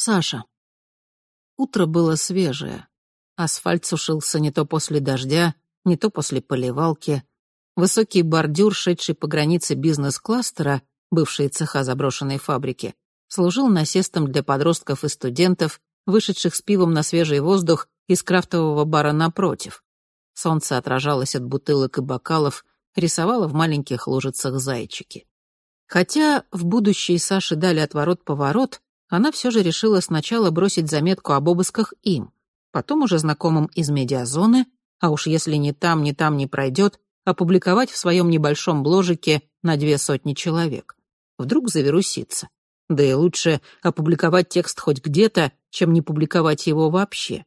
Саша. Утро было свежее. Асфальт сушился не то после дождя, не то после поливалки. Высокий бордюр, шедший по границе бизнес-кластера, бывшие цеха заброшенной фабрики, служил насестом для подростков и студентов, вышедших с пивом на свежий воздух из крафтового бара напротив. Солнце отражалось от бутылок и бокалов, рисовало в маленьких лужицах зайчики. Хотя в будущее Саше дали отворот-поворот, она все же решила сначала бросить заметку об обысках им, потом уже знакомым из медиазоны, а уж если ни там, ни там не пройдет, опубликовать в своем небольшом бложике на две сотни человек. Вдруг завирусится. Да и лучше опубликовать текст хоть где-то, чем не публиковать его вообще.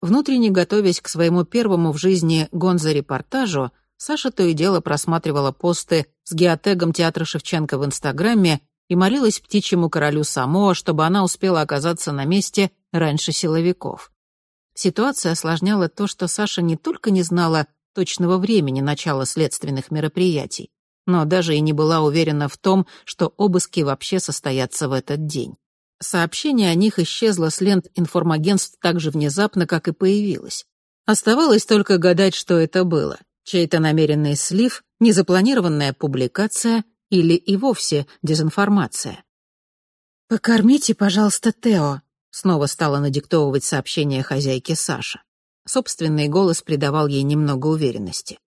Внутренне готовясь к своему первому в жизни гонзо-репортажу, Саша то и дело просматривала посты с геотегом театра Шевченко в Инстаграме и молилась птичьему королю Самоа, чтобы она успела оказаться на месте раньше силовиков. Ситуация осложняла то, что Саша не только не знала точного времени начала следственных мероприятий, но даже и не была уверена в том, что обыски вообще состоятся в этот день. Сообщение о них исчезло с лент информагентств так же внезапно, как и появилось. Оставалось только гадать, что это было. Чей-то намеренный слив, незапланированная публикация или и вовсе дезинформация. «Покормите, пожалуйста, Тео», — снова стала надиктовывать сообщение хозяйке Саша. Собственный голос придавал ей немного уверенности.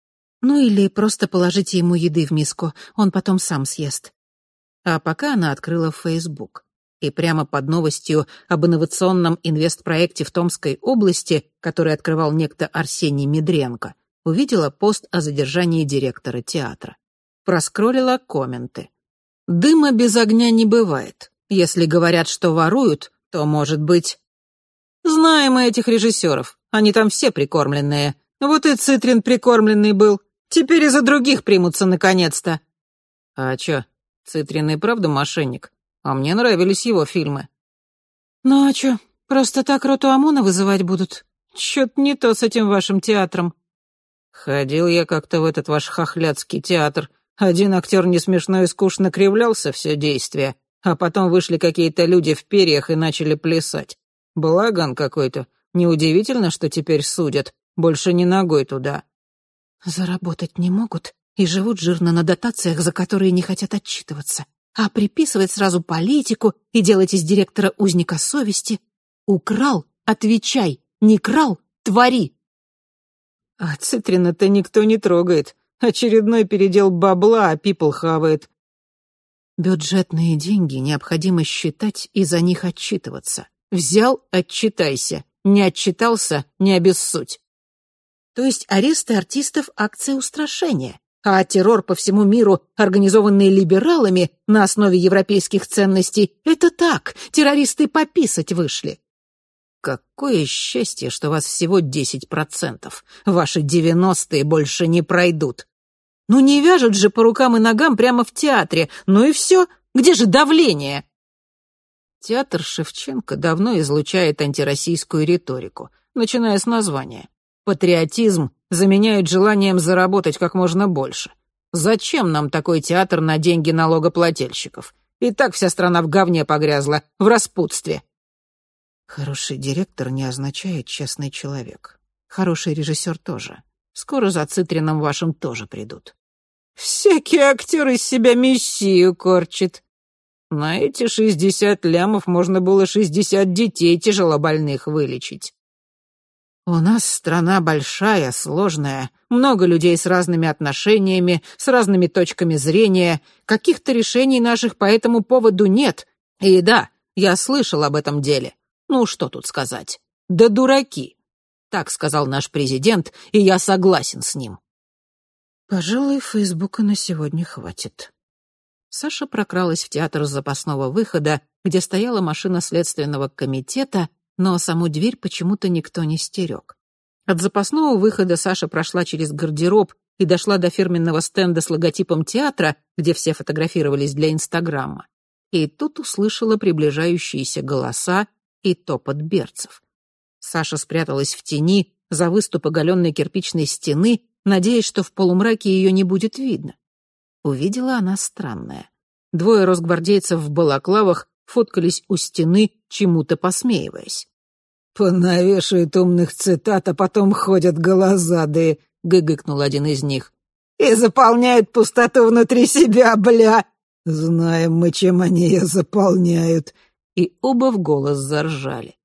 «Ну или просто положите ему еды в миску, он потом сам съест». А пока она открыла Facebook. И прямо под новостью об инновационном инвестпроекте в Томской области, который открывал некто Арсений Медренко, увидела пост о задержании директора театра проскроллила комменты. Дыма без огня не бывает. Если говорят, что воруют, то, может быть... Знаем мы этих режиссеров. Они там все прикормленные. Вот и Цитрин прикормленный был. Теперь и за других примутся наконец-то. А чё, Цитрин и правда мошенник? А мне нравились его фильмы. Ну а чё, просто так роту ОМОНа вызывать будут? Чё-то не то с этим вашим театром. Ходил я как-то в этот ваш хохлядский театр. Один актер не смешно и скучно кривлялся все действие, а потом вышли какие-то люди в перьях и начали плясать. Благан какой-то. Неудивительно, что теперь судят. Больше не ногой туда. Заработать не могут и живут жирно на дотациях, за которые не хотят отчитываться. А приписывать сразу политику и делать из директора узника совести. Украл — отвечай, не крал — твори. А Цитрина-то никто не трогает. Очередной передел бабла, а пипл хавает. Бюджетные деньги необходимо считать и за них отчитываться. Взял — отчитайся. Не отчитался — не обессудь. То есть аресты артистов — акция устрашения, а террор по всему миру, организованный либералами на основе европейских ценностей, это так, террористы пописать вышли. Какое счастье, что вас всего десять процентов. Ваши девяностые больше не пройдут. Ну не вяжут же по рукам и ногам прямо в театре. Ну и все. Где же давление? Театр Шевченко давно излучает антироссийскую риторику, начиная с названия. Патриотизм заменяют желанием заработать как можно больше. Зачем нам такой театр на деньги налогоплательщиков? И так вся страна в говне погрязла, в распутстве. Хороший директор не означает честный человек. Хороший режиссер тоже. Скоро за Цитрином вашим тоже придут. Всякий актер из себя мессию корчит. На эти шестьдесят лямов можно было шестьдесят детей тяжелобольных вылечить. У нас страна большая, сложная, много людей с разными отношениями, с разными точками зрения. Каких-то решений наших по этому поводу нет. И да, я слышал об этом деле. Ну, что тут сказать? Да дураки. Так сказал наш президент, и я согласен с ним. Пожалуй, Фейсбука на сегодня хватит. Саша прокралась в театр запасного выхода, где стояла машина следственного комитета, но саму дверь почему-то никто не стерег. От запасного выхода Саша прошла через гардероб и дошла до фирменного стенда с логотипом театра, где все фотографировались для Инстаграма. И тут услышала приближающиеся голоса и топот берцев. Саша спряталась в тени за выступ оголенной кирпичной стены надеясь, что в полумраке ее не будет видно. Увидела она странное. Двое росгвардейцев в балаклавах фоткались у стены, чему-то посмеиваясь. «Понавешают умных цитат, а потом ходят голозадые», — гыгыкнул один из них. «И заполняют пустоту внутри себя, бля!» «Знаем мы, чем они ее заполняют!» И оба в голос заржали.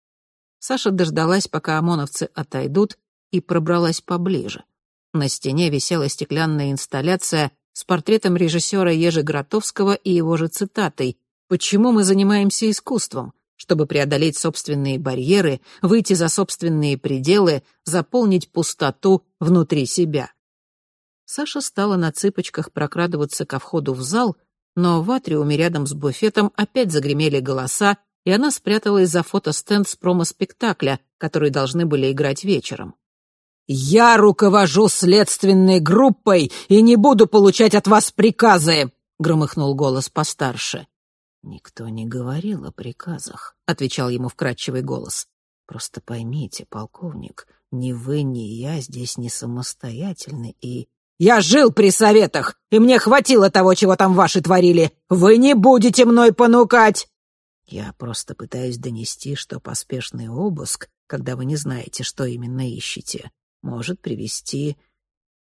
Саша дождалась, пока ОМОНовцы отойдут, и пробралась поближе. На стене висела стеклянная инсталляция с портретом режиссера Ежи Гротовского и его же цитатой «Почему мы занимаемся искусством? Чтобы преодолеть собственные барьеры, выйти за собственные пределы, заполнить пустоту внутри себя». Саша стала на цыпочках прокрадываться ко входу в зал, но в атриуме рядом с буфетом опять загремели голоса, и она спряталась за фотостенд с промо-спектакля, который должны были играть вечером. «Я руковожу следственной группой и не буду получать от вас приказы!» — громыхнул голос постарше. «Никто не говорил о приказах», — отвечал ему вкрадчивый голос. «Просто поймите, полковник, ни вы, ни я здесь не самостоятельны и...» «Я жил при советах, и мне хватило того, чего там ваши творили. Вы не будете мной понукать!» «Я просто пытаюсь донести, что поспешный обыск, когда вы не знаете, что именно ищете, может привести...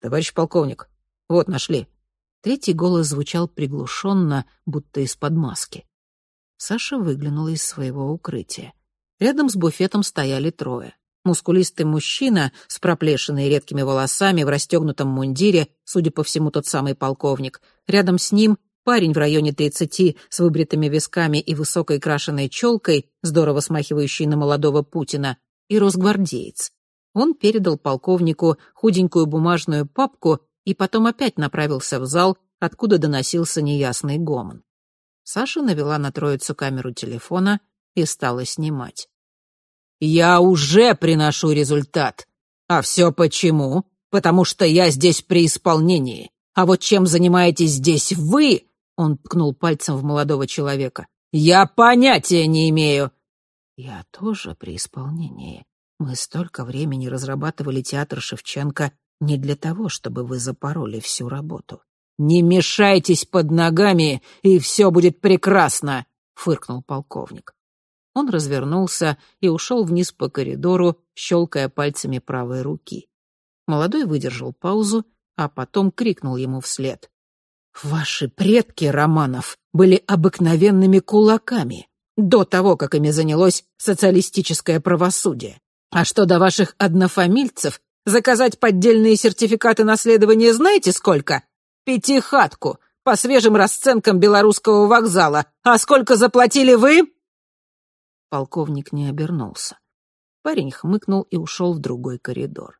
Товарищ полковник, вот нашли. Третий голос звучал приглушенно, будто из-под маски. Саша выглянула из своего укрытия. Рядом с буфетом стояли трое. Мускулистый мужчина с проплешиной редкими волосами в расстегнутом мундире, судя по всему, тот самый полковник. Рядом с ним парень в районе тридцати с выбритыми висками и высокой крашеной челкой, здорово смахивающий на молодого Путина, и росгвардеец. Он передал полковнику худенькую бумажную папку и потом опять направился в зал, откуда доносился неясный гомон. Саша навела на троицу камеру телефона и стала снимать. «Я уже приношу результат. А все почему? Потому что я здесь при исполнении. А вот чем занимаетесь здесь вы?» Он ткнул пальцем в молодого человека. «Я понятия не имею». «Я тоже при исполнении», мы столько времени разрабатывали театр Шевченко не для того, чтобы вы запороли всю работу. «Не мешайтесь под ногами, и все будет прекрасно!» — фыркнул полковник. Он развернулся и ушел вниз по коридору, щелкая пальцами правой руки. Молодой выдержал паузу, а потом крикнул ему вслед. «Ваши предки, Романов, были обыкновенными кулаками до того, как ими занялось социалистическое правосудие. А что до ваших однофамильцев, заказать поддельные сертификаты наследования знаете сколько? Пятихатку, по свежим расценкам белорусского вокзала. А сколько заплатили вы?» Полковник не обернулся. Парень хмыкнул и ушел в другой коридор.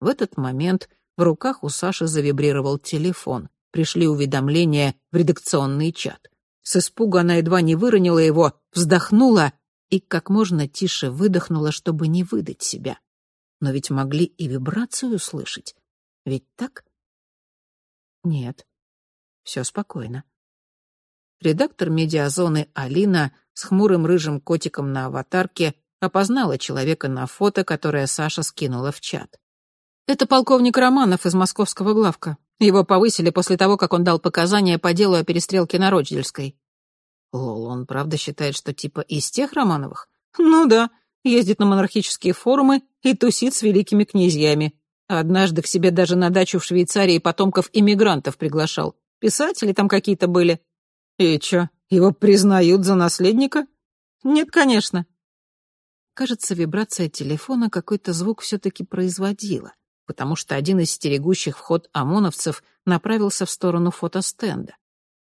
В этот момент в руках у Саши завибрировал телефон. Пришли уведомления в редакционный чат. С испуга она едва не выронила его, вздохнула и как можно тише выдохнула, чтобы не выдать себя. Но ведь могли и вибрацию услышать. Ведь так? Нет. Все спокойно. Редактор медиазоны Алина с хмурым рыжим котиком на аватарке опознала человека на фото, которое Саша скинула в чат. Это полковник Романов из московского главка. Его повысили после того, как он дал показания по делу о перестрелке на Рочдельской. Лол, он правда считает, что типа из тех Романовых? Ну да, ездит на монархические форумы и тусит с великими князьями. Однажды к себе даже на дачу в Швейцарии потомков иммигрантов приглашал. Писатели там какие-то были. И чё, его признают за наследника? Нет, конечно. Кажется, вибрация телефона какой-то звук все-таки производила, потому что один из стерегущих вход ОМОНовцев направился в сторону фотостенда.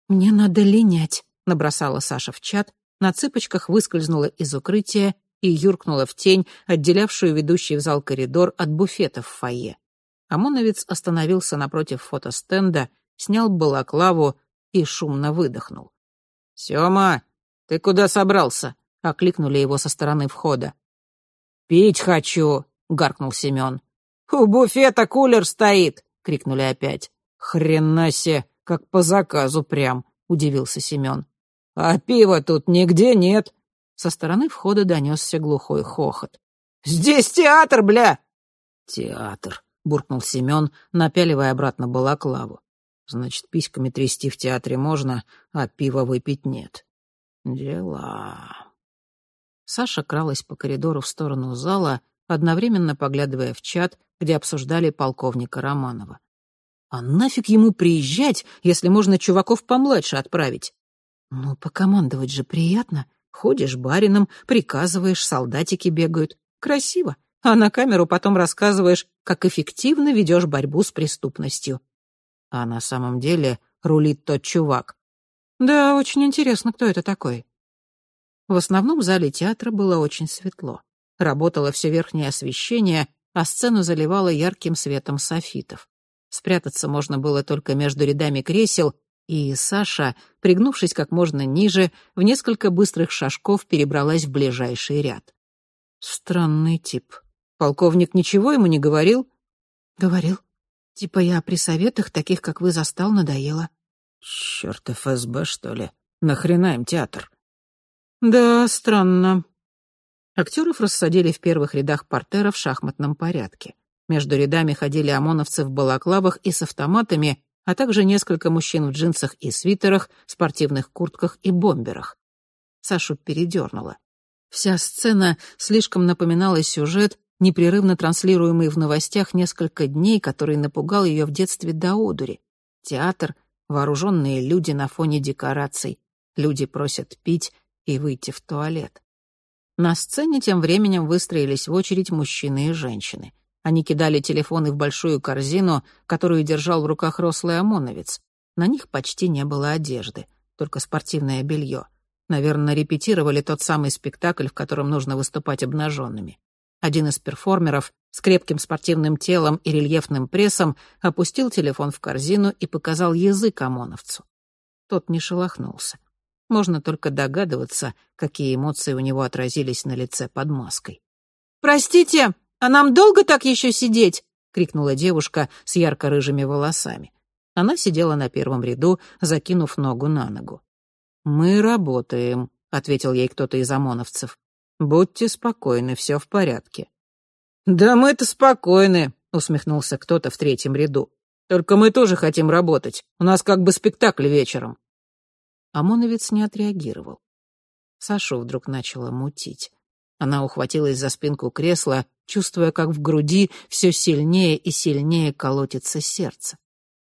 «Мне надо линять», — набросала Саша в чат, на цыпочках выскользнула из укрытия и юркнула в тень, отделявшую ведущий в зал коридор от буфета в фойе. ОМОНовец остановился напротив фотостенда, снял балаклаву и шумно выдохнул. «Сёма, ты куда собрался?» — окликнули его со стороны входа. «Пить хочу!» — гаркнул Семён. «У буфета кулер стоит!» — крикнули опять. «Хрена себе, как по заказу прям!» — удивился Семён. «А пива тут нигде нет». Со стороны входа донесся глухой хохот. «Здесь театр, бля!» «Театр», — буркнул Семен, напяливая обратно балаклаву. «Значит, письками трясти в театре можно, а пива выпить нет». Дела. Саша кралась по коридору в сторону зала, одновременно поглядывая в чат, где обсуждали полковника Романова. А нафиг ему приезжать, если можно чуваков помладше отправить? Ну, покомандовать же приятно. Ходишь барином, приказываешь, солдатики бегают. Красиво. А на камеру потом рассказываешь, как эффективно ведешь борьбу с преступностью. А на самом деле рулит тот чувак. Да, очень интересно, кто это такой. В основном зале театра было очень светло. Работало все верхнее освещение, а сцену заливало ярким светом софитов. Спрятаться можно было только между рядами кресел, и Саша, пригнувшись как можно ниже, в несколько быстрых шажков перебралась в ближайший ряд. Странный тип. Полковник ничего ему не говорил? Говорил. Типа я при советах, таких как вы застал, надоело. Чёрт, ФСБ, что ли? Нахрена им театр? Да, странно. Актеров рассадили в первых рядах портера в шахматном порядке. Между рядами ходили ОМОНовцы в балаклавах и с автоматами, а также несколько мужчин в джинсах и свитерах, спортивных куртках и бомберах. Сашу передернуло. Вся сцена слишком напоминала сюжет, непрерывно транслируемый в новостях несколько дней, который напугал ее в детстве до одури. Театр, вооруженные люди на фоне декораций. Люди просят пить, и выйти в туалет. На сцене тем временем выстроились в очередь мужчины и женщины. Они кидали телефоны в большую корзину, которую держал в руках рослый ОМОНовец. На них почти не было одежды, только спортивное белье. Наверное, репетировали тот самый спектакль, в котором нужно выступать обнаженными. Один из перформеров с крепким спортивным телом и рельефным прессом опустил телефон в корзину и показал язык ОМОНовцу. Тот не шелохнулся. Можно только догадываться, какие эмоции у него отразились на лице под маской. «Простите, а нам долго так еще сидеть?» — крикнула девушка с ярко-рыжими волосами. Она сидела на первом ряду, закинув ногу на ногу. «Мы работаем», — ответил ей кто-то из ОМОНовцев. «Будьте спокойны, все в порядке». «Да мы-то спокойны», — усмехнулся кто-то в третьем ряду. «Только мы тоже хотим работать. У нас как бы спектакль вечером». ОМОНовец не отреагировал. Сашу вдруг начала мутить. Она ухватилась за спинку кресла, чувствуя, как в груди все сильнее и сильнее колотится сердце.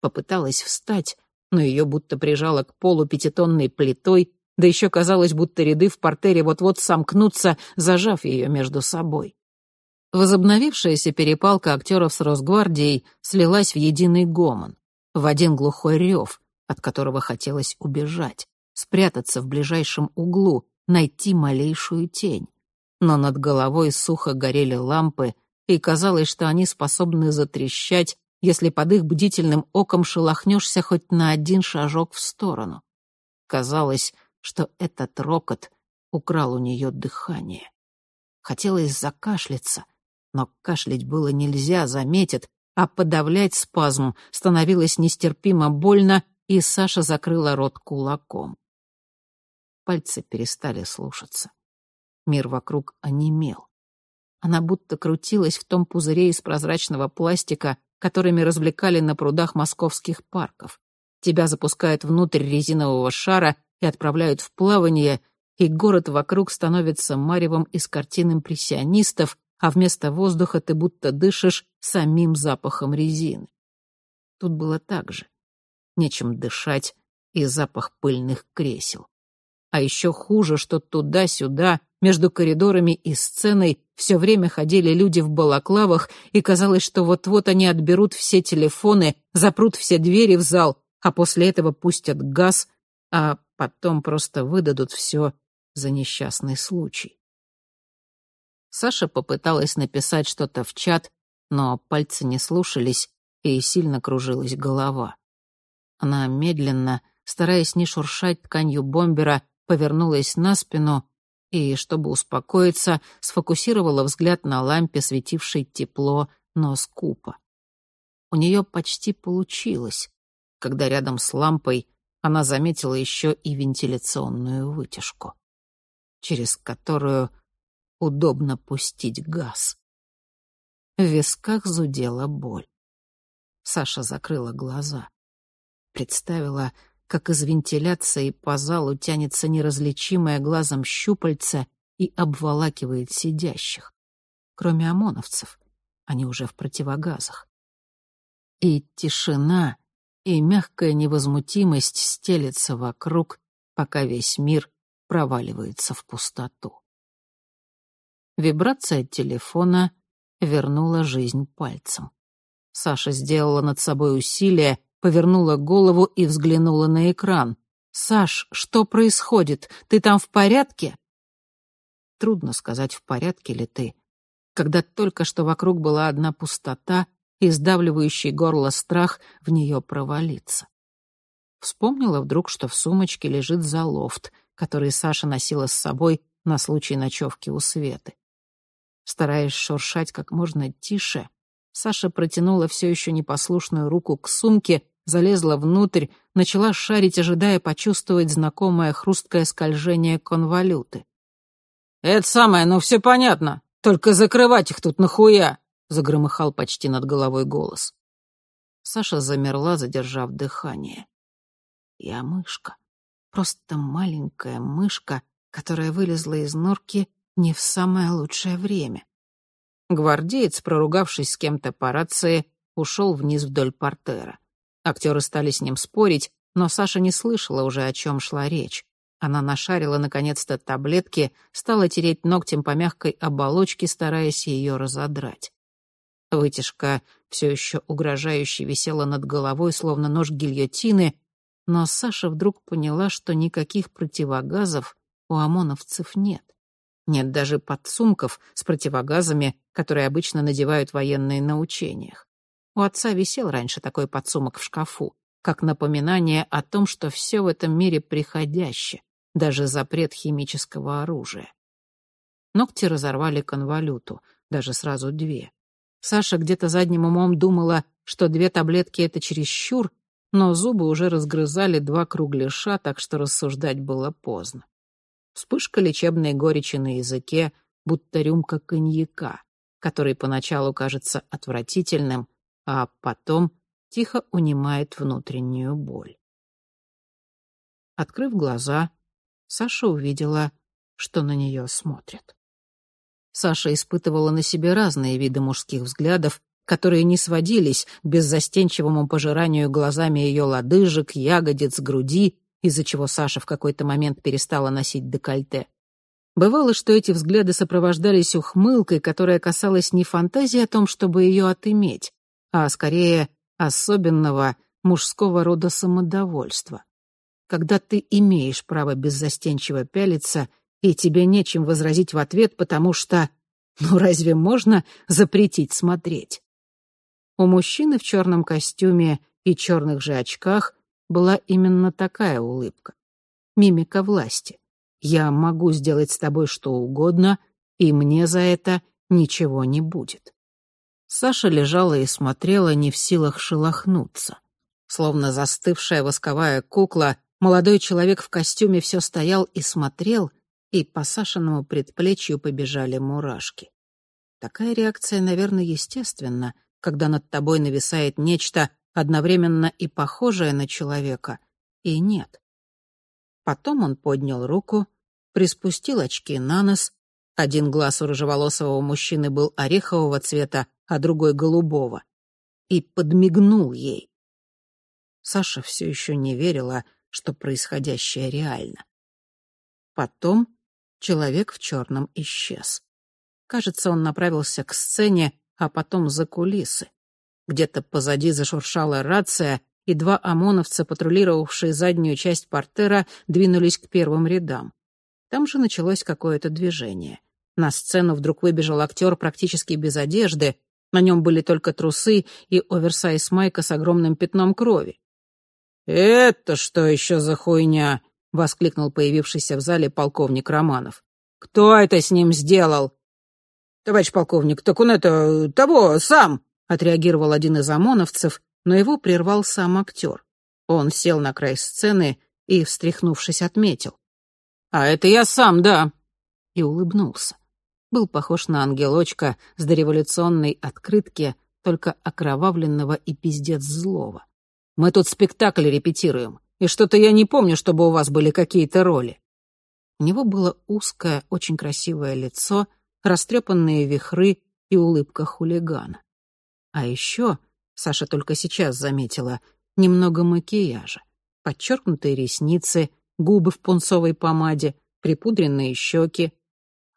Попыталась встать, но ее будто прижало к полу пятитонной плитой, да еще казалось, будто ряды в портере вот-вот сомкнутся, зажав ее между собой. Возобновившаяся перепалка актеров с Росгвардией слилась в единый гомон, в один глухой рев, от которого хотелось убежать, спрятаться в ближайшем углу, найти малейшую тень. Но над головой сухо горели лампы, и казалось, что они способны затрещать, если под их бдительным оком шелохнешься хоть на один шажок в сторону. Казалось, что этот рокот украл у нее дыхание. Хотелось закашляться, но кашлять было нельзя, заметят, а подавлять спазм становилось нестерпимо больно, и Саша закрыла рот кулаком. Пальцы перестали слушаться. Мир вокруг онемел. Она будто крутилась в том пузыре из прозрачного пластика, которыми развлекали на прудах московских парков. Тебя запускают внутрь резинового шара и отправляют в плавание, и город вокруг становится маревом из картин импрессионистов, а вместо воздуха ты будто дышишь самим запахом резины. Тут было так же нечем дышать и запах пыльных кресел. А еще хуже, что туда-сюда, между коридорами и сценой, все время ходили люди в балаклавах, и казалось, что вот-вот они отберут все телефоны, запрут все двери в зал, а после этого пустят газ, а потом просто выдадут все за несчастный случай. Саша попыталась написать что-то в чат, но пальцы не слушались, и сильно кружилась голова. Она медленно, стараясь не шуршать тканью бомбера, повернулась на спину и, чтобы успокоиться, сфокусировала взгляд на лампе, светившей тепло, но скупо. У нее почти получилось, когда рядом с лампой она заметила еще и вентиляционную вытяжку, через которую удобно пустить газ. В висках зудела боль. Саша закрыла глаза представила, как из вентиляции по залу тянется неразличимое глазом щупальце и обволакивает сидящих. Кроме ОМОНовцев, они уже в противогазах. И тишина, и мягкая невозмутимость стелется вокруг, пока весь мир проваливается в пустоту. Вибрация телефона вернула жизнь пальцем. Саша сделала над собой усилие, повернула голову и взглянула на экран. «Саш, что происходит? Ты там в порядке?» Трудно сказать, в порядке ли ты, когда только что вокруг была одна пустота и сдавливающий горло страх в нее провалиться. Вспомнила вдруг, что в сумочке лежит залофт, который Саша носила с собой на случай ночевки у Светы. Стараясь шуршать как можно тише, Саша протянула все еще непослушную руку к сумке, залезла внутрь, начала шарить, ожидая почувствовать знакомое хрусткое скольжение конвалюты. «Это самое, ну все понятно. Только закрывать их тут нахуя!» — загромыхал почти над головой голос. Саша замерла, задержав дыхание. Я мышка. Просто маленькая мышка, которая вылезла из норки не в самое лучшее время. Гвардеец, проругавшись с кем-то по рации, ушел вниз вдоль портера. Актеры стали с ним спорить, но Саша не слышала уже, о чем шла речь. Она нашарила, наконец-то, таблетки, стала тереть ногтем по мягкой оболочке, стараясь ее разодрать. Вытяжка все еще угрожающе висела над головой, словно нож гильотины, но Саша вдруг поняла, что никаких противогазов у ОМОНовцев нет. Нет даже подсумков с противогазами, которые обычно надевают военные на учениях. У отца висел раньше такой подсумок в шкафу, как напоминание о том, что все в этом мире приходящее, даже запрет химического оружия. Ногти разорвали конвалюту, даже сразу две. Саша где-то задним умом думала, что две таблетки — это чересчур, но зубы уже разгрызали два кругляша, так что рассуждать было поздно. Вспышка лечебной горечи на языке, будто рюмка коньяка, который поначалу кажется отвратительным, а потом тихо унимает внутреннюю боль. Открыв глаза, Саша увидела, что на нее смотрят. Саша испытывала на себе разные виды мужских взглядов, которые не сводились к беззастенчивому пожиранию глазами ее лодыжек, ягодиц, груди, из-за чего Саша в какой-то момент перестала носить декольте. Бывало, что эти взгляды сопровождались ухмылкой, которая касалась не фантазии о том, чтобы ее отыметь, а скорее особенного мужского рода самодовольства. Когда ты имеешь право беззастенчиво пялиться, и тебе нечем возразить в ответ, потому что... Ну разве можно запретить смотреть? У мужчины в черном костюме и черных же очках была именно такая улыбка. Мимика власти. Я могу сделать с тобой что угодно, и мне за это ничего не будет. Саша лежала и смотрела, не в силах шелохнуться. Словно застывшая восковая кукла, молодой человек в костюме все стоял и смотрел, и по Сашиному предплечью побежали мурашки. Такая реакция, наверное, естественна, когда над тобой нависает нечто одновременно и похожее на человека, и нет. Потом он поднял руку, приспустил очки на нос. Один глаз у рыжеволосого мужчины был орехового цвета, а другой — голубого. И подмигнул ей. Саша все еще не верила, что происходящее реально. Потом человек в черном исчез. Кажется, он направился к сцене, а потом за кулисы. Где-то позади зашуршала рация, и два ОМОНовца, патрулировавшие заднюю часть портера, двинулись к первым рядам. Там же началось какое-то движение. На сцену вдруг выбежал актер практически без одежды, на нем были только трусы и оверсайз майка с огромным пятном крови. «Это что еще за хуйня?» — воскликнул появившийся в зале полковник Романов. «Кто это с ним сделал?» «Товарищ полковник, так он это... того, сам!» — отреагировал один из ОМОНовцев, но его прервал сам актер. Он сел на край сцены и, встряхнувшись, отметил. «А это я сам, да!» И улыбнулся. Был похож на ангелочка с дореволюционной открытки, только окровавленного и пиздец злого. «Мы тут спектакль репетируем. и что-то я не помню, чтобы у вас были какие-то роли». У него было узкое, очень красивое лицо, растрепанные вихры и улыбка хулигана. А еще, Саша только сейчас заметила, немного макияжа, подчеркнутые ресницы, губы в пунцовой помаде, припудренные щеки.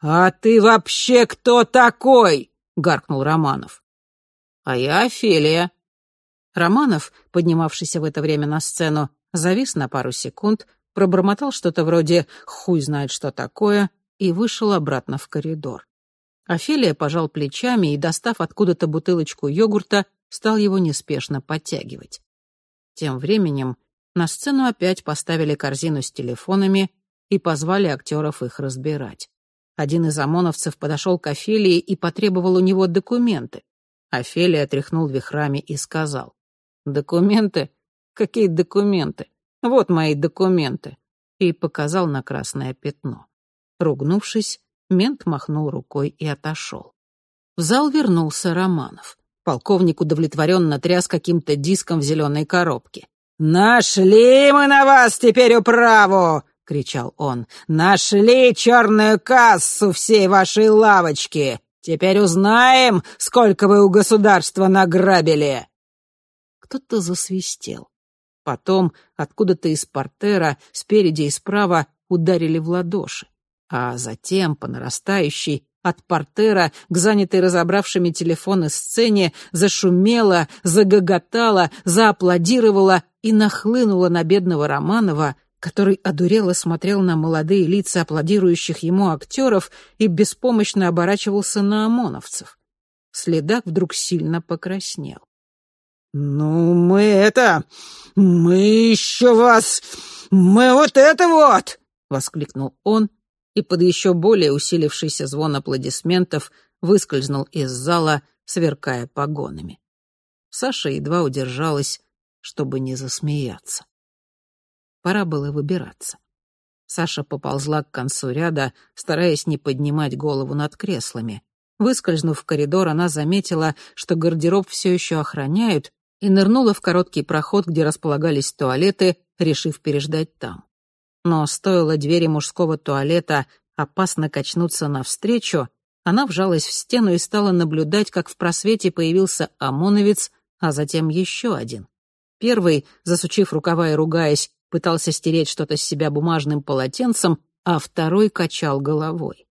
«А ты вообще кто такой?» — гаркнул Романов. «А я Офелия». Романов, поднимавшийся в это время на сцену, завис на пару секунд, пробормотал что-то вроде «хуй знает, что такое» и вышел обратно в коридор. Офелия пожал плечами и, достав откуда-то бутылочку йогурта, стал его неспешно подтягивать. Тем временем на сцену опять поставили корзину с телефонами и позвали актеров их разбирать. Один из ОМОНовцев подошел к Офелии и потребовал у него документы. Офелия тряхнул вихрами и сказал. «Документы? Какие документы? Вот мои документы!» И показал на красное пятно. Ругнувшись, мент махнул рукой и отошел. В зал вернулся Романов. Полковник удовлетворенно тряс каким-то диском в зеленой коробке. «Нашли мы на вас теперь управу!» — кричал он. «Нашли черную кассу всей вашей лавочки! Теперь узнаем, сколько вы у государства награбили!» Кто-то засвистел. Потом откуда-то из портера, спереди и справа, ударили в ладоши. А затем, по нарастающей, от портера к занятой разобравшими телефоны сцене зашумела, загоготала, зааплодировала и нахлынула на бедного Романова, который одурело смотрел на молодые лица аплодирующих ему актеров и беспомощно оборачивался на ОМОНовцев. Следак вдруг сильно покраснел. «Ну, мы это... мы еще вас... мы вот это вот!» — воскликнул он и под еще более усилившийся звон аплодисментов выскользнул из зала, сверкая погонами. Саша едва удержалась, чтобы не засмеяться. Пора было выбираться. Саша поползла к концу ряда, стараясь не поднимать голову над креслами. Выскользнув в коридор, она заметила, что гардероб все еще охраняют, и нырнула в короткий проход, где располагались туалеты, решив переждать там но стоило двери мужского туалета опасно качнуться навстречу, она вжалась в стену и стала наблюдать, как в просвете появился ОМОНовец, а затем еще один. Первый, засучив рукава и ругаясь, пытался стереть что-то с себя бумажным полотенцем, а второй качал головой.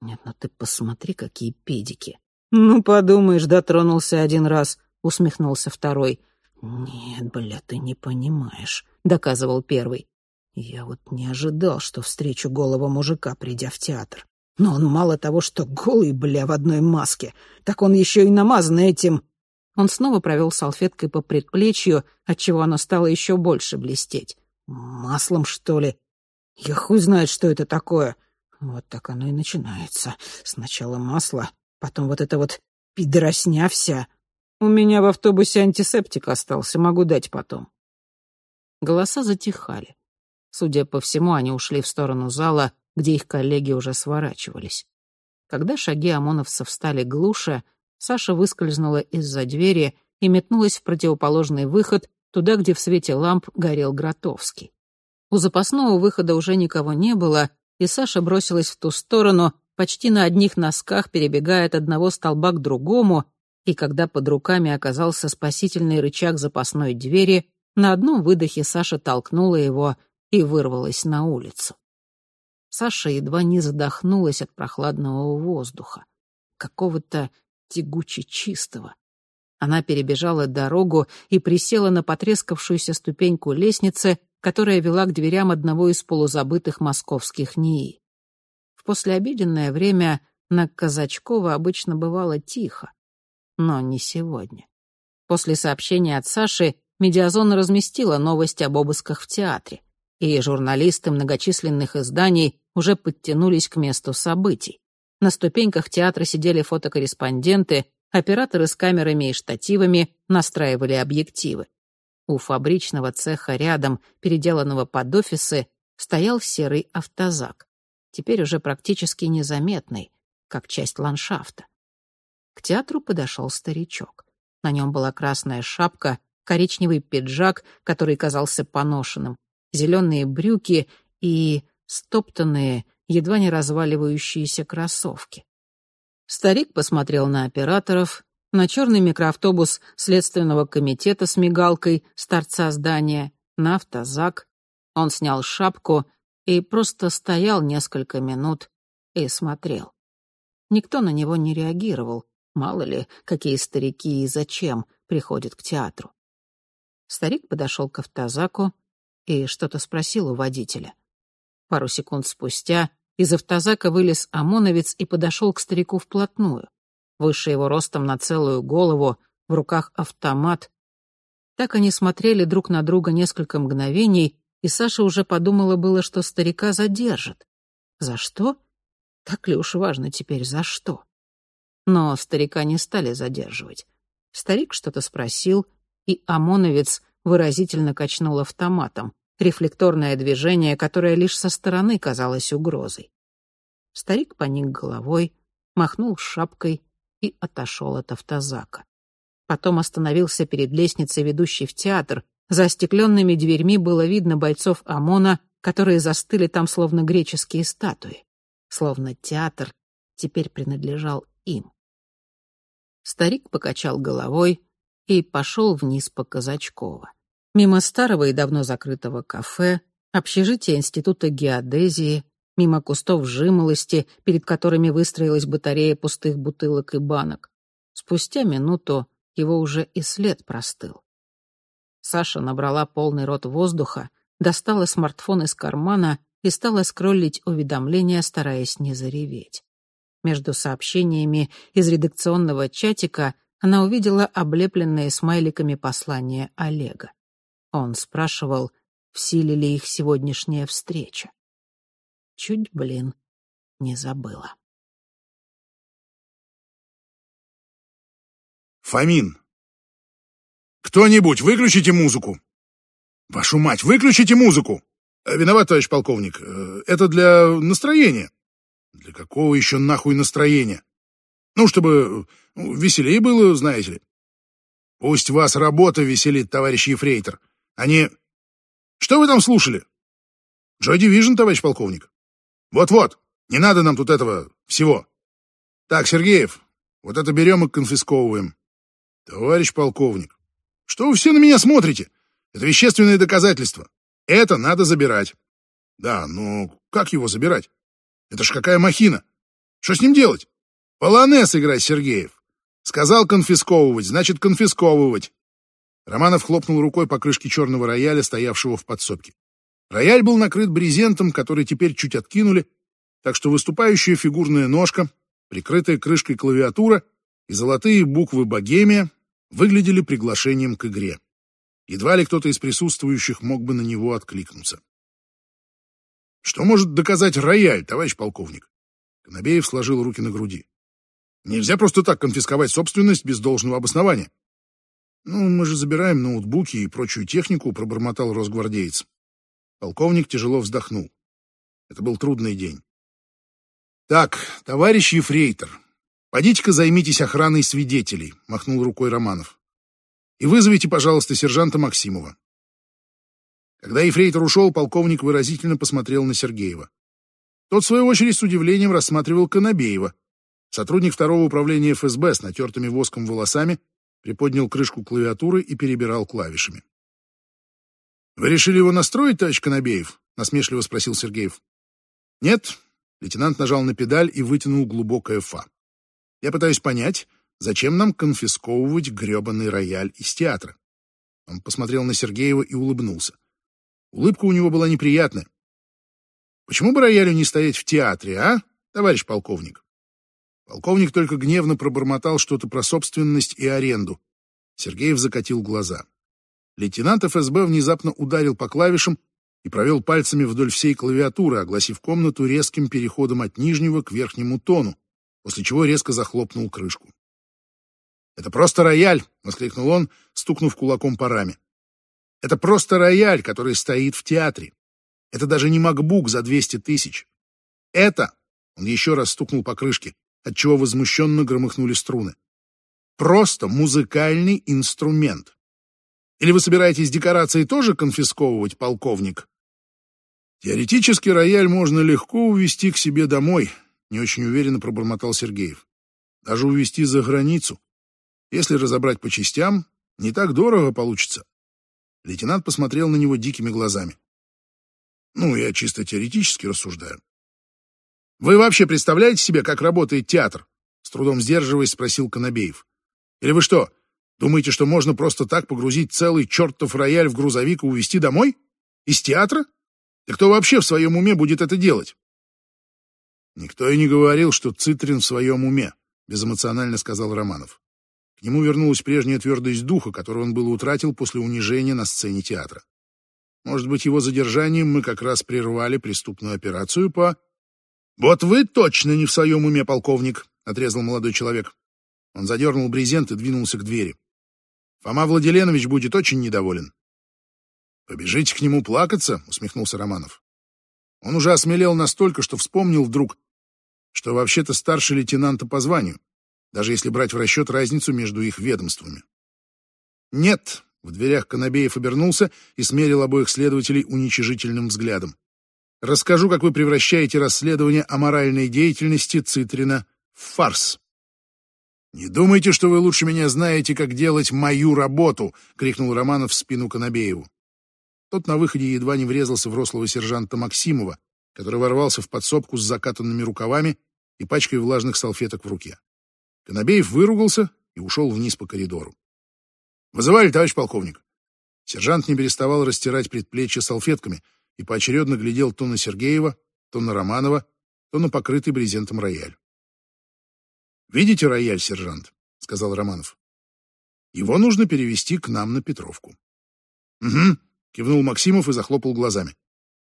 «Нет, ну ты посмотри, какие педики!» «Ну, подумаешь, дотронулся один раз», — усмехнулся второй. «Нет, бля, ты не понимаешь», — доказывал первый. Я вот не ожидал, что встречу голого мужика, придя в театр. Но он мало того, что голый, бля, в одной маске, так он еще и намазан этим... Он снова провел салфеткой по предплечью, отчего оно стало еще больше блестеть. Маслом, что ли? Я хуй знает, что это такое. Вот так оно и начинается. Сначала масло, потом вот это вот пидоросня вся. У меня в автобусе антисептик остался, могу дать потом. Голоса затихали. Судя по всему, они ушли в сторону зала, где их коллеги уже сворачивались. Когда шаги ОМОНовцев стали глуше, Саша выскользнула из-за двери и метнулась в противоположный выход, туда, где в свете ламп горел Гротовский. У запасного выхода уже никого не было, и Саша бросилась в ту сторону, почти на одних носках перебегая от одного столба к другому, и когда под руками оказался спасительный рычаг запасной двери, на одном выдохе Саша толкнула его и вырвалась на улицу. Саша едва не задохнулась от прохладного воздуха, какого-то тягуче чистого. Она перебежала дорогу и присела на потрескавшуюся ступеньку лестницы, которая вела к дверям одного из полузабытых московских НИИ. В послеобеденное время на Казачкова обычно бывало тихо, но не сегодня. После сообщения от Саши Медиазон разместила новость об обысках в театре и журналисты многочисленных изданий уже подтянулись к месту событий. На ступеньках театра сидели фотокорреспонденты, операторы с камерами и штативами настраивали объективы. У фабричного цеха рядом, переделанного под офисы, стоял серый автозак, теперь уже практически незаметный, как часть ландшафта. К театру подошел старичок. На нем была красная шапка, коричневый пиджак, который казался поношенным, зеленые брюки и стоптанные, едва не разваливающиеся кроссовки. Старик посмотрел на операторов, на черный микроавтобус Следственного комитета с мигалкой с торца здания, на автозак. Он снял шапку и просто стоял несколько минут и смотрел. Никто на него не реагировал, мало ли, какие старики и зачем приходят к театру. Старик подошел к автозаку и что-то спросил у водителя. Пару секунд спустя из автозака вылез ОМОНовец и подошел к старику вплотную. Выше его ростом на целую голову, в руках автомат. Так они смотрели друг на друга несколько мгновений, и Саша уже подумала было, что старика задержат. За что? Так ли уж важно теперь, за что? Но старика не стали задерживать. Старик что-то спросил, и ОМОНовец выразительно качнул автоматом рефлекторное движение, которое лишь со стороны казалось угрозой. Старик поник головой, махнул шапкой и отошел от автозака. Потом остановился перед лестницей, ведущей в театр. За остекленными дверьми было видно бойцов ОМОНа, которые застыли там словно греческие статуи. Словно театр теперь принадлежал им. Старик покачал головой и пошел вниз по Казачково мимо старого и давно закрытого кафе, общежития Института геодезии, мимо кустов жимолости, перед которыми выстроилась батарея пустых бутылок и банок. Спустя минуту его уже и след простыл. Саша набрала полный рот воздуха, достала смартфон из кармана и стала скроллить уведомления, стараясь не зареветь. Между сообщениями из редакционного чатика она увидела облепленные смайликами послания Олега. Он спрашивал, в силе ли их сегодняшняя встреча. Чуть, блин, не забыла. Фомин. Кто-нибудь, выключите музыку. Вашу мать, выключите музыку. Э, виноват, товарищ полковник. Э, это для настроения. Для какого еще нахуй настроения? Ну, чтобы ну, веселее было, знаете ли. Пусть вас работа веселит, товарищ Ефрейтор. Они... Что вы там слушали? Джой Дивижн, товарищ полковник. Вот-вот, не надо нам тут этого всего. Так, Сергеев, вот это берем и конфисковываем. Товарищ полковник, что вы все на меня смотрите? Это вещественные доказательства. Это надо забирать. Да, но как его забирать? Это ж какая махина. Что с ним делать? Полонез играть, Сергеев. Сказал конфисковывать, значит конфисковывать. Романов хлопнул рукой по крышке черного рояля, стоявшего в подсобке. Рояль был накрыт брезентом, который теперь чуть откинули, так что выступающая фигурная ножка, прикрытая крышкой клавиатура и золотые буквы «Богемия» выглядели приглашением к игре. Едва ли кто-то из присутствующих мог бы на него откликнуться. «Что может доказать рояль, товарищ полковник?» Конобеев сложил руки на груди. «Нельзя просто так конфисковать собственность без должного обоснования. «Ну, мы же забираем ноутбуки и прочую технику», — пробормотал росгвардеец. Полковник тяжело вздохнул. Это был трудный день. «Так, товарищ Ефрейтор, подите-ка займитесь охраной свидетелей», — махнул рукой Романов. «И вызовите, пожалуйста, сержанта Максимова». Когда Ефрейтор ушел, полковник выразительно посмотрел на Сергеева. Тот, в свою очередь, с удивлением рассматривал Конобеева, сотрудник второго управления ФСБ с натертыми воском волосами приподнял крышку клавиатуры и перебирал клавишами. «Вы решили его настроить, товарищ Конобеев?» — насмешливо спросил Сергеев. «Нет». Лейтенант нажал на педаль и вытянул глубокое «фа». «Я пытаюсь понять, зачем нам конфисковывать гребаный рояль из театра?» Он посмотрел на Сергеева и улыбнулся. Улыбка у него была неприятная. «Почему бы роялю не стоять в театре, а, товарищ полковник?» Полковник только гневно пробормотал что-то про собственность и аренду. Сергеев закатил глаза. Лейтенант ФСБ внезапно ударил по клавишам и провел пальцами вдоль всей клавиатуры, огласив комнату резким переходом от нижнего к верхнему тону, после чего резко захлопнул крышку. «Это просто рояль!» — воскликнул он, стукнув кулаком по раме. «Это просто рояль, который стоит в театре. Это даже не макбук за 200 тысяч. Это...» — он еще раз стукнул по крышке отчего возмущенно громыхнули струны. Просто музыкальный инструмент. Или вы собираетесь декорации тоже конфисковывать, полковник? Теоретически рояль можно легко увезти к себе домой, не очень уверенно пробормотал Сергеев. Даже увезти за границу. Если разобрать по частям, не так дорого получится. Лейтенант посмотрел на него дикими глазами. Ну, я чисто теоретически рассуждаю. Вы вообще представляете себе, как работает театр? С трудом сдерживаясь, спросил Конобеев. Или вы что, думаете, что можно просто так погрузить целый чертов рояль в грузовик и увезти домой? Из театра? Да кто вообще в своем уме будет это делать? Никто и не говорил, что Цитрин в своем уме, безэмоционально сказал Романов. К нему вернулась прежняя твердость духа, которую он было утратил после унижения на сцене театра. Может быть, его задержанием мы как раз прервали преступную операцию по... «Вот вы точно не в своем уме, полковник», — отрезал молодой человек. Он задернул брезент и двинулся к двери. «Фома Владиленович будет очень недоволен». «Побежите к нему плакаться», — усмехнулся Романов. Он уже осмелел настолько, что вспомнил вдруг, что вообще-то старший лейтенанта по званию, даже если брать в расчет разницу между их ведомствами. «Нет», — в дверях Конобеев обернулся и смерил обоих следователей уничижительным взглядом. «Расскажу, как вы превращаете расследование о моральной деятельности Цитрина в фарс». «Не думайте, что вы лучше меня знаете, как делать мою работу!» — крикнул Романов в спину Конобееву. Тот на выходе едва не врезался в рослого сержанта Максимова, который ворвался в подсобку с закатанными рукавами и пачкой влажных салфеток в руке. Конобеев выругался и ушел вниз по коридору. «Вызывали, товарищ полковник?» Сержант не переставал растирать предплечья салфетками и поочередно глядел то на Сергеева, то на Романова, то на покрытый брезентом рояль. «Видите рояль, сержант?» — сказал Романов. «Его нужно перевести к нам на Петровку». «Угу», — кивнул Максимов и захлопал глазами.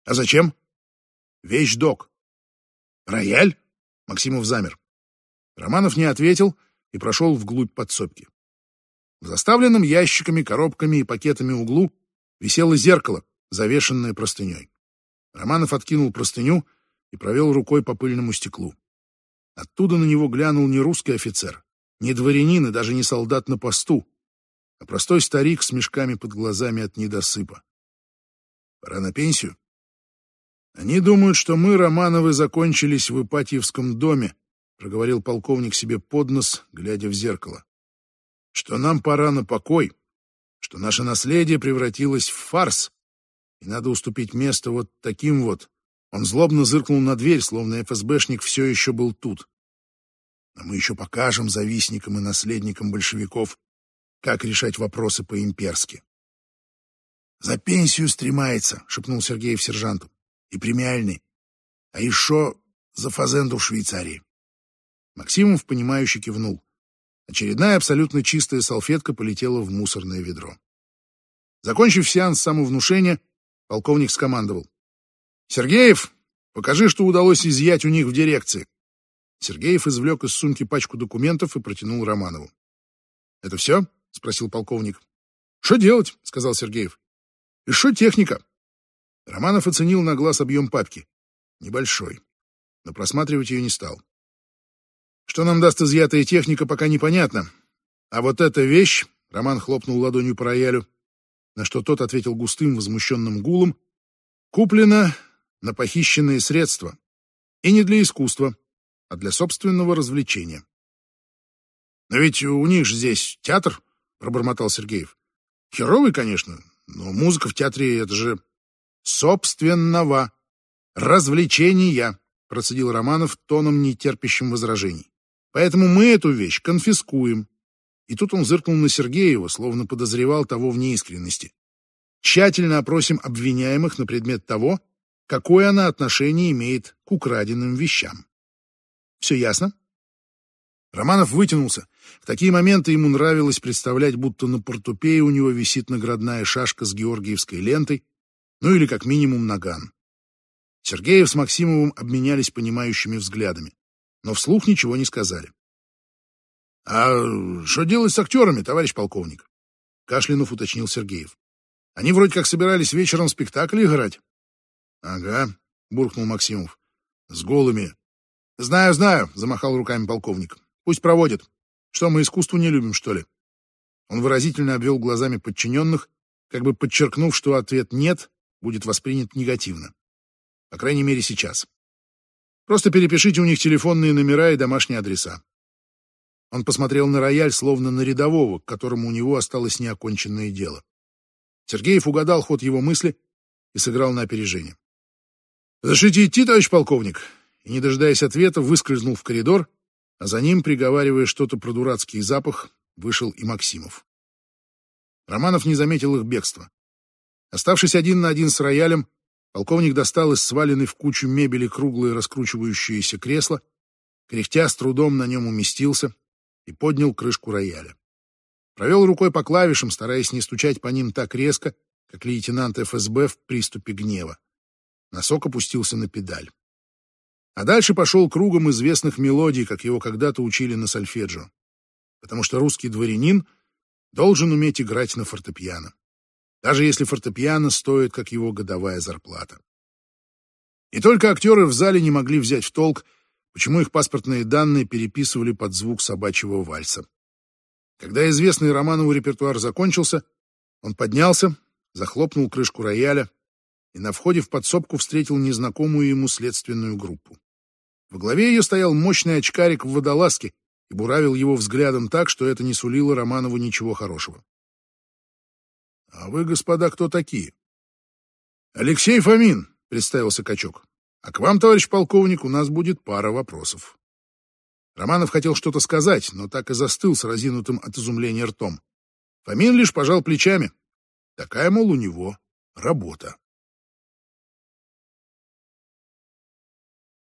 «А зачем?» «Вещдок». «Рояль?» — Максимов замер. Романов не ответил и прошел вглубь подсобки. В заставленном ящиками, коробками и пакетами углу висело зеркало, завешенное простыней. Романов откинул простыню и провел рукой по пыльному стеклу. Оттуда на него глянул не русский офицер, не дворянин и даже не солдат на посту, а простой старик с мешками под глазами от недосыпа. Пора на пенсию. Они думают, что мы, Романовы, закончились в Ипатьевском доме, проговорил полковник себе под нос, глядя в зеркало. Что нам пора на покой, что наше наследие превратилось в фарс, и надо уступить место вот таким вот. Он злобно зыркнул на дверь, словно ФСБшник все еще был тут. А мы еще покажем завистникам и наследникам большевиков, как решать вопросы по-имперски. «За пенсию стремается», — шепнул Сергеев сержанту. «И премиальный. А еще за фазенду в Швейцарии». Максимов, понимающе кивнул. Очередная абсолютно чистая салфетка полетела в мусорное ведро. Закончив сеанс самовнушения, полковник скомандовал. «Сергеев, покажи, что удалось изъять у них в дирекции». Сергеев извлек из сумки пачку документов и протянул Романову. «Это все?» — спросил полковник. «Что делать?» — сказал Сергеев. «И что техника?» Романов оценил на глаз объем папки. Небольшой, но просматривать ее не стал. Что нам даст изъятая техника, пока непонятно. А вот эта вещь, Роман хлопнул ладонью по роялю, на что тот ответил густым возмущенным гулом, куплена на похищенные средства. И не для искусства, а для собственного развлечения. Но ведь у них же здесь театр, пробормотал Сергеев. Херовый, конечно, но музыка в театре — это же собственного развлечения, процедил Романов тоном нетерпящим возражений. Поэтому мы эту вещь конфискуем. И тут он зыркнул на Сергеева, словно подозревал того в неискренности. Тщательно опросим обвиняемых на предмет того, какое она отношение имеет к украденным вещам. Все ясно? Романов вытянулся. В такие моменты ему нравилось представлять, будто на портупее у него висит наградная шашка с георгиевской лентой, ну или как минимум наган. Сергеев с Максимовым обменялись понимающими взглядами но вслух ничего не сказали. — А что делать с актерами, товарищ полковник? — Кашлянув уточнил Сергеев. — Они вроде как собирались вечером спектакль играть. — Ага, — буркнул Максимов. — С голыми. — Знаю, знаю, — замахал руками полковник. — Пусть проводят. Что, мы искусство не любим, что ли? Он выразительно обвел глазами подчиненных, как бы подчеркнув, что ответ «нет» будет воспринят негативно. По крайней мере, сейчас. Просто перепишите у них телефонные номера и домашние адреса. Он посмотрел на рояль, словно на рядового, к которому у него осталось неоконченное дело. Сергеев угадал ход его мысли и сыграл на опережение. «Разрешите идти, товарищ полковник?» И, не дожидаясь ответа, выскользнул в коридор, а за ним, приговаривая что-то про дурацкий запах, вышел и Максимов. Романов не заметил их бегства. Оставшись один на один с роялем, полковник достал из сваленной в кучу мебели круглое раскручивающееся кресло, кряхтя с трудом на нем уместился и поднял крышку рояля. Провел рукой по клавишам, стараясь не стучать по ним так резко, как лейтенант ФСБ в приступе гнева. Носок опустился на педаль. А дальше пошел кругом известных мелодий, как его когда-то учили на сольфеджио. Потому что русский дворянин должен уметь играть на фортепиано. Даже если фортепиано стоит, как его годовая зарплата. И только актеры в зале не могли взять в толк, почему их паспортные данные переписывали под звук собачьего вальса. Когда известный Романову репертуар закончился, он поднялся, захлопнул крышку рояля и на входе в подсобку встретил незнакомую ему следственную группу. Во главе ее стоял мощный очкарик в водолазке и буравил его взглядом так, что это не сулило Романову ничего хорошего. — А вы, господа, кто такие? — Алексей Фомин, — представился качок. — А к вам, товарищ полковник, у нас будет пара вопросов. Романов хотел что-то сказать, но так и застыл с разинутым от изумления ртом. Фомин лишь пожал плечами. Такая, мол, у него работа.